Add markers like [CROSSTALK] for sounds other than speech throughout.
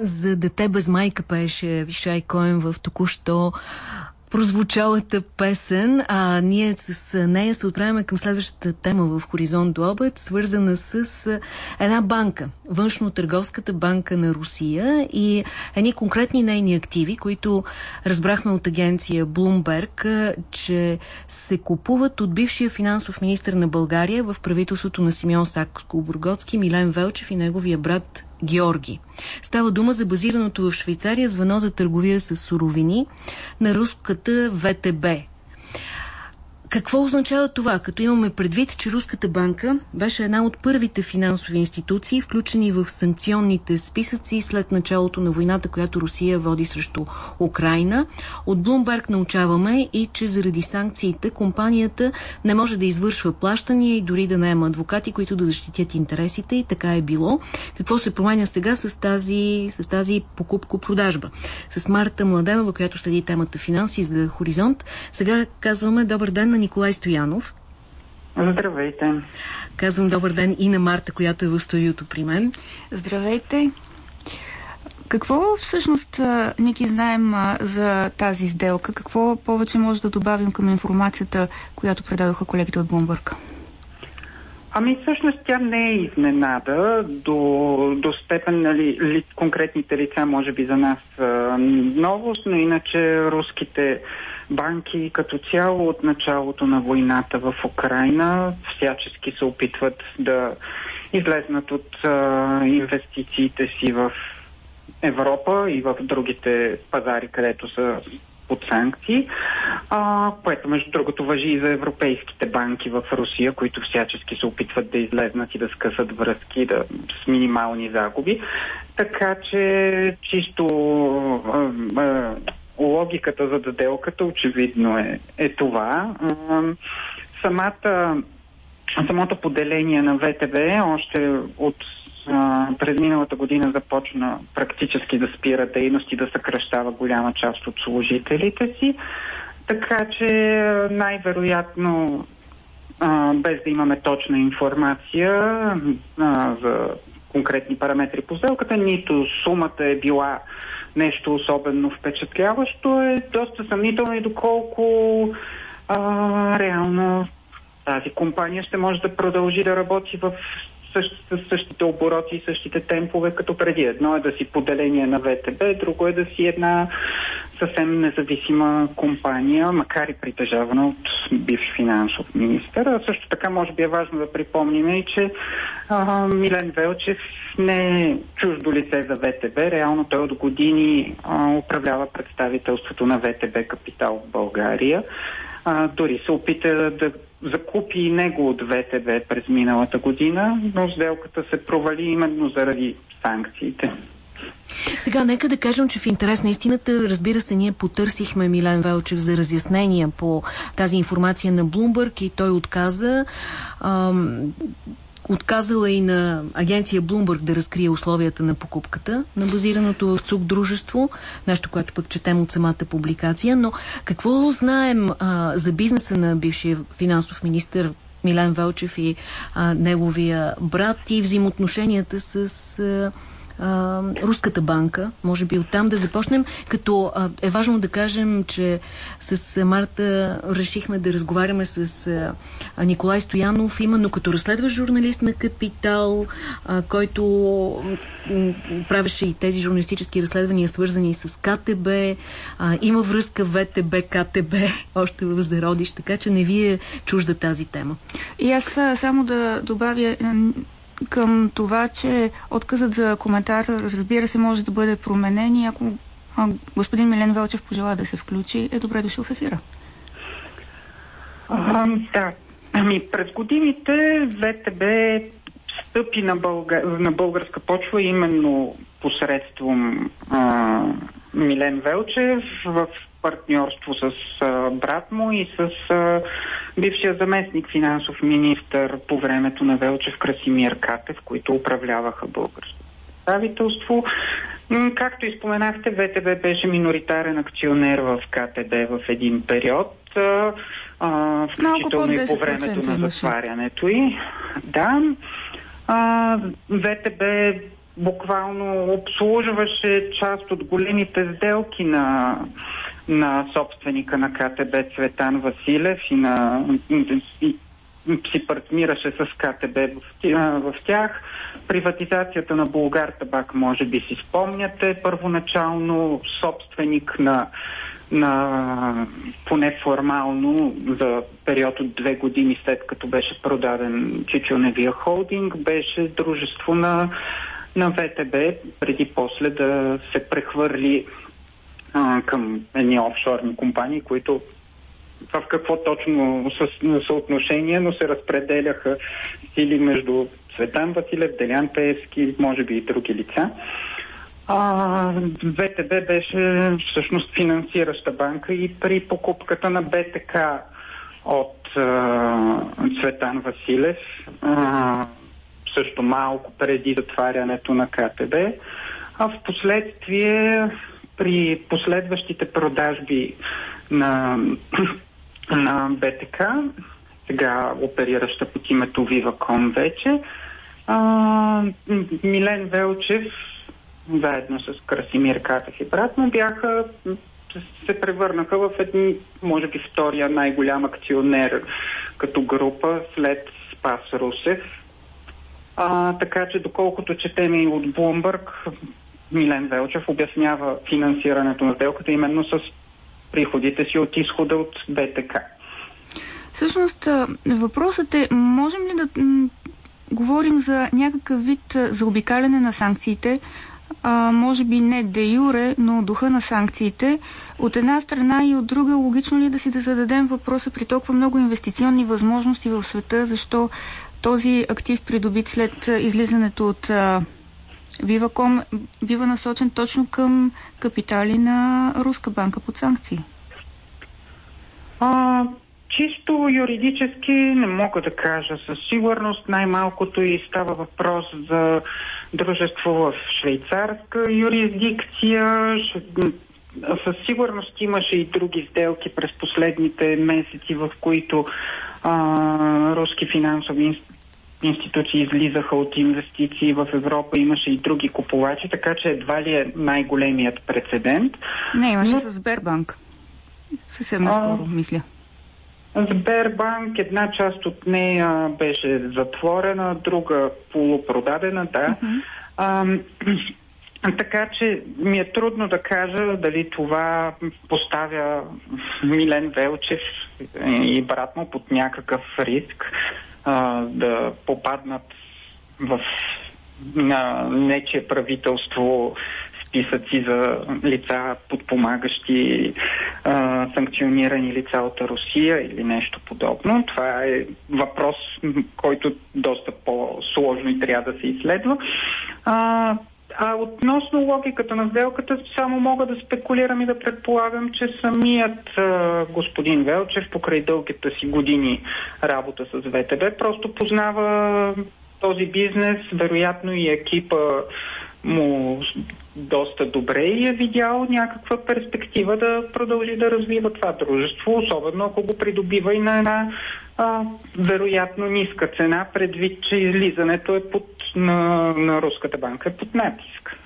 За дете без майка пееше Вишай Коен в току-що прозвучалата песен, а ние с нея се отправяме към следващата тема в Хоризонт до обед, свързана с една банка, външно-търговската банка на Русия и едни конкретни нейни активи, които разбрахме от агенция Bloomberg, че се купуват от бившия финансов министр на България в правителството на Симеон Сакско-Бургоцки, Милен Велчев и неговия брат Георги. Става дума за базираното в Швейцария звено за търговия с суровини на руската ВТБ какво означава това, като имаме предвид, че Руската банка беше една от първите финансови институции, включени в санкционните списъци след началото на войната, която Русия води срещу Украина. От Блумберг научаваме и, че заради санкциите компанията не може да извършва плащания и дори да наема адвокати, които да защитят интересите и така е било. Какво се променя сега с тази, с тази покупко-продажба? С Марта Младенова, която следи темата финанси за Хоризонт. Сега казваме добър ден на Николай Стоянов. Здравейте. Казвам добър ден и на Марта, която е в студиото при мен. Здравейте. Какво всъщност, Ники, знаем за тази сделка? Какво повече може да добавим към информацията, която предадоха колегите от Блумбърг? Ами всъщност тя не е изненада до, до степен нали, ли, конкретните лица може би за нас новост, но иначе руските банки като цяло от началото на войната в Украина всячески се опитват да излезнат от а, инвестициите си в Европа и в другите пазари, където са под санкции, а, което между другото въжи и за европейските банки в Русия, които всячески се опитват да излезнат и да скъсат връзки да, с минимални загуби. Така че чисто а, а, логиката за заделката очевидно е, е това. Самата, самото поделение на ВТБ още от през миналата година започна практически да спира дейност и да съкръщава голяма част от служителите си. Така че най-вероятно, без да имаме точна информация за конкретни параметри по сделката, нито сумата е била нещо особено впечатляващо, е доста съмнително и доколко а, реално тази компания ще може да продължи да работи в същите, същите обороти и същите темпове като преди. Едно е да си поделение на ВТБ, друго е да си една съвсем независима компания, макар и притежавана от бивш финансов министр. А също така може би е важно да припомним и, че а, Милен Велчев не е чуждо лице за ВТБ. Реално той от години а, управлява представителството на ВТБ Капитал в България. А, дори се опита да закупи и него от ВТБ през миналата година, но сделката се провали именно заради санкциите. Сега, нека да кажем, че в интерес на истината, разбира се, ние потърсихме Милен Велчев за разяснения по тази информация на Блумбърг и той отказа. Ам, Отказала и на агенция Bloomberg да разкрие условията на покупката на базираното в ЦУК дружество, нещо, което пък четем от самата публикация. Но какво знаем а, за бизнеса на бившия финансов министр Милен Велчев и а, неговия брат и взаимоотношенията с... А, а, Руската банка. Може би оттам да започнем, като а, е важно да кажем, че с Марта решихме да разговаряме с а, Николай Стоянов, именно като разследва журналист на Капитал, а, който правеше и тези журналистически разследвания, свързани с КТБ. А, има връзка ВТБ, КТБ, [LAUGHS] още в зародиш, така че не ви е чужда тази тема. И аз само да добавя към това, че отказът за коментар, разбира се, може да бъде променен и ако а, господин Милен Велчев пожела да се включи, е добре дошъл в ефира. А, да. Ами, през годините ВТБ стъпи на, бълга... на българска почва именно посредством а, Милен Велчев в партньорство с а, брат му и с а, бившия заместник финансов министр по времето на Велчев Красимир Катев, които управляваха българското представителство. Както и споменахте, ВТБ беше миноритарен акционер в КТБ в един период, включително и по времето на затварянето й. Да, ВТБ буквално обслужваше част от големите сделки на, на собственика на КТБ Цветан Василев и, на, си партнираше с КТБ в тях. Приватизацията на Булгар Табак, може би си спомняте, първоначално собственик на на поне формално за период от две години след като беше продаден Чичуневия холдинг, беше дружество на, на ВТБ, преди после да се прехвърли а, към едни офшорни компании, които в какво точно съотношение, но се разпределяха сили между Светан Василев, Делян Пеевски, може би и други лица. А, ВТБ беше всъщност финансираща банка и при покупката на БТК от а, Цветан Василев, а, също малко преди затварянето на КТБ, а в последствие при последващите продажби на, на БТК, сега оперираща под името Viva.com вече, а, Милен Велчев заедно с Красимир Катев и брат му, бяха се превърнаха в един, може би, втория най-голям акционер като група след Спас Русев. А, така че, доколкото четем и от Блумбърг, Милен Велчев обяснява финансирането на сделката именно с приходите си от изхода от БТК. Всъщност, въпросът е, можем ли да говорим за някакъв вид заобикаляне на санкциите, а, може би не де юре, но духа на санкциите. От една страна и от друга, логично ли е да си да зададем въпроса при толкова много инвестиционни възможности в света, защо този актив придобит след излизането от а, Viva.com бива насочен точно към капитали на Руска банка под санкции? А, чисто юридически не мога да кажа със сигурност. Най-малкото и става въпрос за дружество в швейцарска юрисдикция. Със сигурност имаше и други сделки през последните месеци, в които а, руски финансови институции излизаха от инвестиции в Европа, имаше и други купувачи, така че едва ли е най-големият прецедент. Не, имаше Но... с Сбербанк. Съвсем наскоро, мисля. Сбербанк, една част от нея беше затворена, друга полупродадена, да. Uh-huh. А, [CLEARS THROAT] така че ми е трудно да кажа дали това поставя Милен Велчев и брат му под някакъв риск а, да попаднат в на нечие правителство списъци за лица, подпомагащи а, санкционирани лица от Русия или нещо подобно. Това е въпрос, който доста по-сложно и трябва да се изследва. А, а относно логиката на сделката, само мога да спекулирам и да предполагам, че самият а, господин Велчев, покрай дългите си години работа с ВТБ, просто познава този бизнес, вероятно и екипа му доста добре и е видял някаква перспектива да продължи да развива това дружество, особено ако го придобива и на една а, вероятно ниска цена, предвид, че излизането е под, на, на Руската банка е под натиск.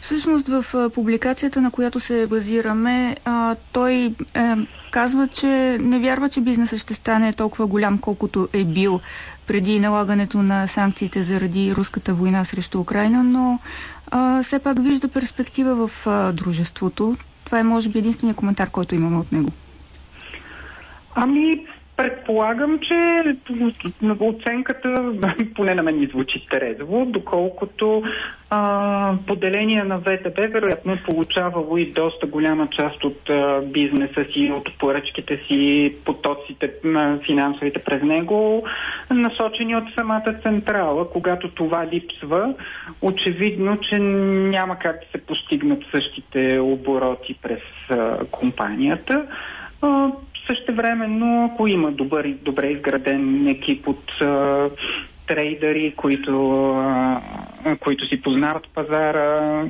Всъщност в публикацията, на която се базираме, а, той е, казва, че не вярва, че бизнесът ще стане толкова голям, колкото е бил преди налагането на санкциите заради руската война срещу Украина, но а, все пак вижда перспектива в а, дружеството. Това е, може би, единствения коментар, който имаме от него. Ами, Предполагам, че оценката [LAUGHS] поне на мен ни звучи трезво, доколкото а, поделение на ВТБ вероятно е получавало и доста голяма част от а, бизнеса си, от поръчките си, потоците на финансовите през него, насочени от самата централа. Когато това липсва, очевидно, че няма как да се постигнат същите обороти през а, компанията. Същевременно, ако има добър, добре изграден екип от а, трейдери, които, а, които си познават пазара,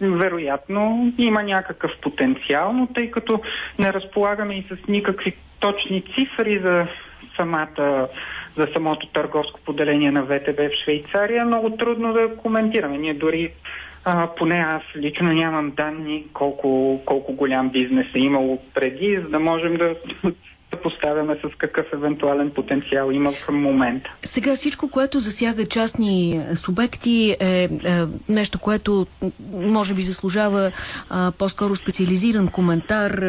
вероятно има някакъв потенциал, но тъй като не разполагаме и с никакви точни цифри за самата за самото търговско поделение на ВТБ в Швейцария е много трудно да коментираме. Ние дори а, поне аз лично нямам данни колко, колко голям бизнес е имало преди, за да можем да поставяме с какъв евентуален потенциал има в момента. Сега всичко, което засяга частни субекти е, е нещо, което може би заслужава по-скоро специализиран коментар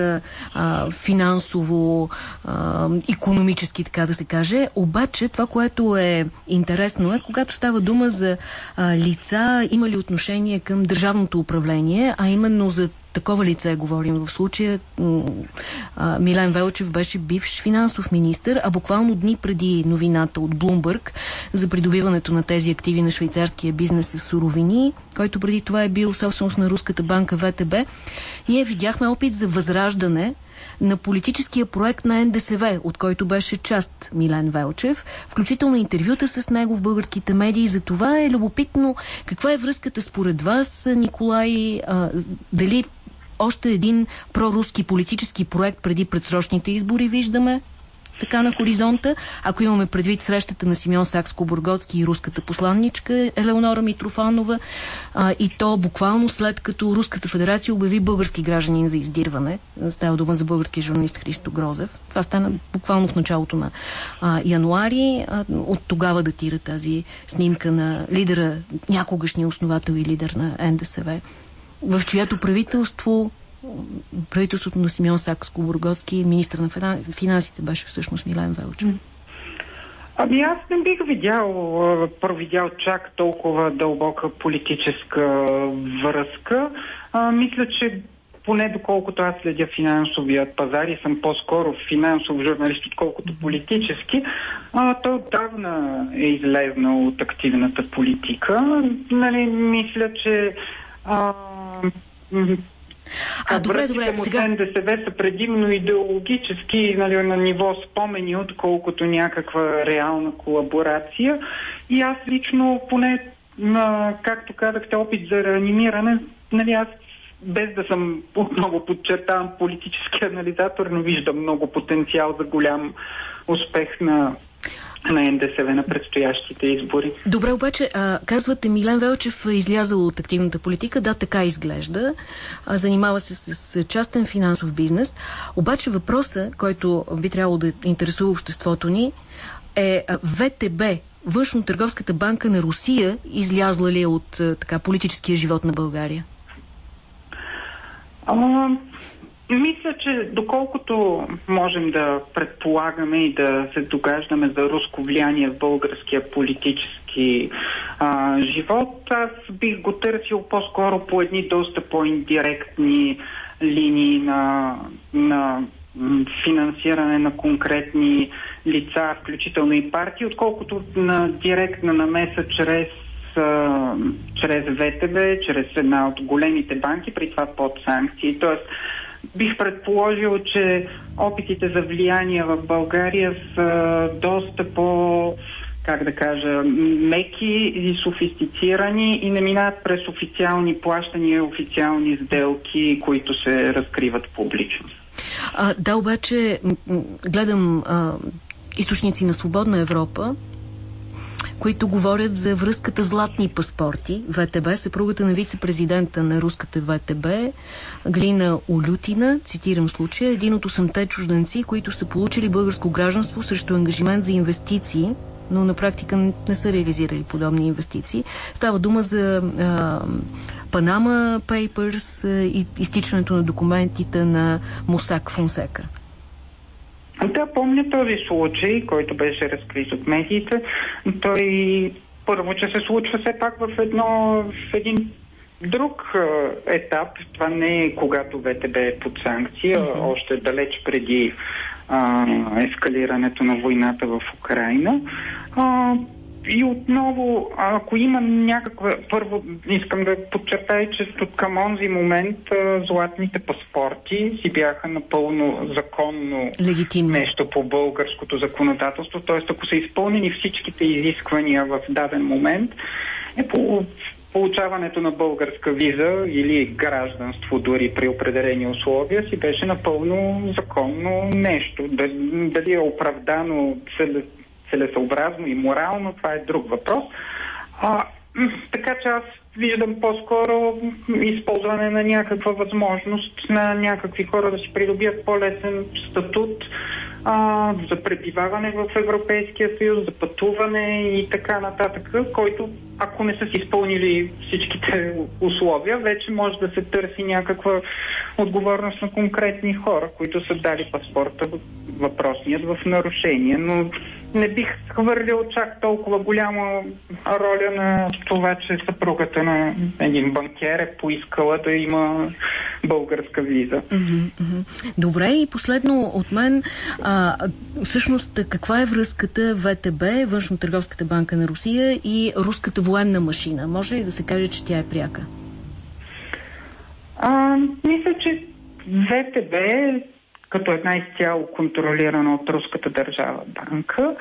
а, финансово, а, економически, така да се каже. Обаче това, което е интересно е, когато става дума за а, лица, има ли отношение към държавното управление, а именно за такова лице говорим в случая. Милен Велчев беше бивш финансов министр, а буквално дни преди новината от Блумбърг за придобиването на тези активи на швейцарския бизнес с суровини, който преди това е бил собственост на руската банка ВТБ, ние видяхме опит за възраждане на политическия проект на НДСВ, от който беше част Милен Велчев, включително интервюта с него в българските медии. За това е любопитно каква е връзката според вас, Николай, а, дали още един проруски политически проект преди предсрочните избори виждаме така на хоризонта. Ако имаме предвид срещата на Симеон Сакско-Бургоцки и руската посланничка Елеонора Митрофанова а, и то буквално след като Руската федерация обяви български гражданин за издирване. Става дума за български журналист Христо Грозев. Това стана буквално в началото на а, януари. А, от тогава датира тази снимка на лидера, някогашния основател и лидер на НДСВ в чиято правителство правителството на Симеон Сакско-Бургоцки, министр на финансите беше всъщност Милен Велчев. Ами аз не бих видял, провидял чак толкова дълбока политическа връзка. А, мисля, че поне доколкото аз следя финансовият пазар и съм по-скоро финансов журналист, отколкото политически, а, той отдавна е излезнал от активната политика. Нали, мисля, че а, а, добре, добре, му сега... НДСВ са предимно идеологически нали, на ниво спомени, отколкото някаква реална колаборация. И аз лично, поне, на, както казахте, опит за реанимиране, нали, аз без да съм отново подчертавам политически анализатор, не виждам много потенциал за голям успех на на НДСВ на предстоящите избори. Добре, обаче, а, казвате, Милен Велчев е излязъл от активната политика. Да, така изглежда. А, занимава се с, с частен финансов бизнес. Обаче въпросът, който би трябвало да интересува обществото ни, е ВТБ, Външно-търговската банка на Русия, излязла ли е от така, политическия живот на България? А, мисля, че доколкото можем да предполагаме и да се догаждаме за руско влияние в българския политически а, живот, аз бих го търсил по-скоро по едни доста по-индиректни линии на, на финансиране на конкретни лица, включително и партии, отколкото на директна намеса чрез чрез ВТБ, чрез една от големите банки, при това под санкции. Тоест, бих предположил, че опитите за влияние в България са доста по как да кажа, меки и софистицирани и не минават през официални плащания официални сделки, които се разкриват публично. А, да, обаче гледам а, източници на Свободна Европа, които говорят за връзката златни паспорти. ВТБ, съпругата на вице-президента на руската ВТБ, Глина Олютина, цитирам случая, един от 8-те чужденци, които са получили българско гражданство срещу ангажимент за инвестиции но на практика не са реализирали подобни инвестиции. Става дума за а, Panama Papers и изтичането на документите на Мусак Фонсека. Да, помня този случай, който беше разкрит от медиите. Той първо, че се случва все пак в, едно, в един друг етап. Това не е когато ВТБ е под санкция, uh-huh. още далеч преди а, ескалирането на войната в Украина. А, и отново, ако има някаква... Първо искам да подчертая, че към онзи момент златните паспорти си бяха напълно законно Легитимно. нещо по българското законодателство. Т.е. ако са изпълнени всичките изисквания в даден момент, е по получаването на българска виза или гражданство дори при определени условия си беше напълно законно нещо. Дали е оправдано целесъобразно и морално, това е друг въпрос. А, така че аз виждам по-скоро използване на някаква възможност на някакви хора да си придобият по-лесен статут а, за пребиваване в Европейския съюз, за пътуване и така нататък, който ако не са си изпълнили всичките условия, вече може да се търси някаква отговорност на конкретни хора, които са дали паспорта въпросният в нарушение. Но не бих хвърлил чак толкова голяма роля на това, че съпругата на един банкер е поискала да има българска виза. Добре, и последно от мен, а, всъщност каква е връзката ВТБ, Външно-търговската банка на Русия и руската военна машина? Може ли да се каже, че тя е пряка? А, мисля, че ВТБ като една изцяло контролирана от руската държава банка,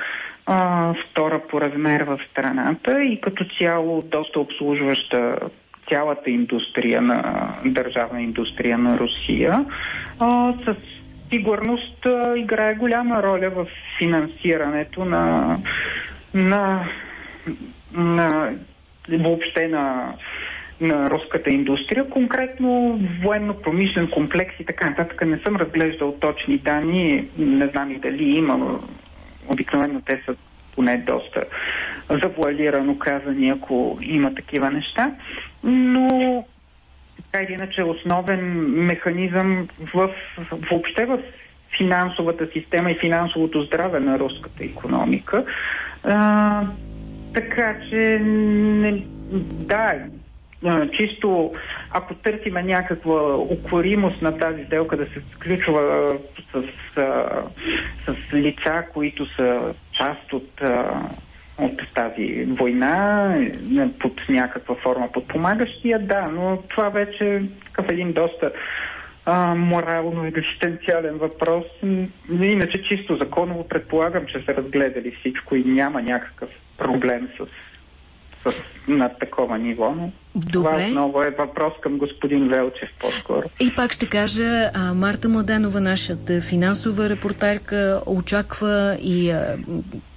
втора по размер в страната и като цяло доста обслужваща цялата индустрия на държавна индустрия на Русия, а, с сигурност а, играе голяма роля в финансирането на, на, на въобще на на руската индустрия, конкретно военно-промишлен комплекс и така нататък. Не съм разглеждал точни данни, не знам и дали има. Обикновено те са поне доста завуалирано казани, ако има такива неща. Но така или иначе основен механизъм в, въобще в финансовата система и финансовото здраве на руската економика. А, така че не, да, чисто ако търсиме някаква укоримост на тази сделка да се сключва с, с, с лица, които са част от, от тази война, под някаква форма подпомагащия, да, но това вече е такъв един доста а, морално-екзистенциален въпрос. Иначе чисто законово предполагам, че са разгледали всичко и няма някакъв проблем с с, на такова ниво, но Добре. това отново е въпрос към господин Велчев по-скоро. И пак ще кажа, а, Марта Младенова, нашата финансова репортерка, очаква и а,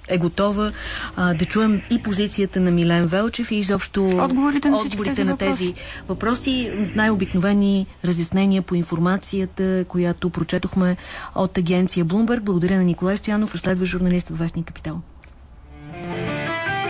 е готова а, да чуем и позицията на Милен Велчев и изобщо отговорите на, отговорите на тези въпроси. Най-обикновени разяснения по информацията, която прочетохме от агенция Bloomberg. Благодаря на Николай Стоянов, разследва журналист в Вестник Капитал.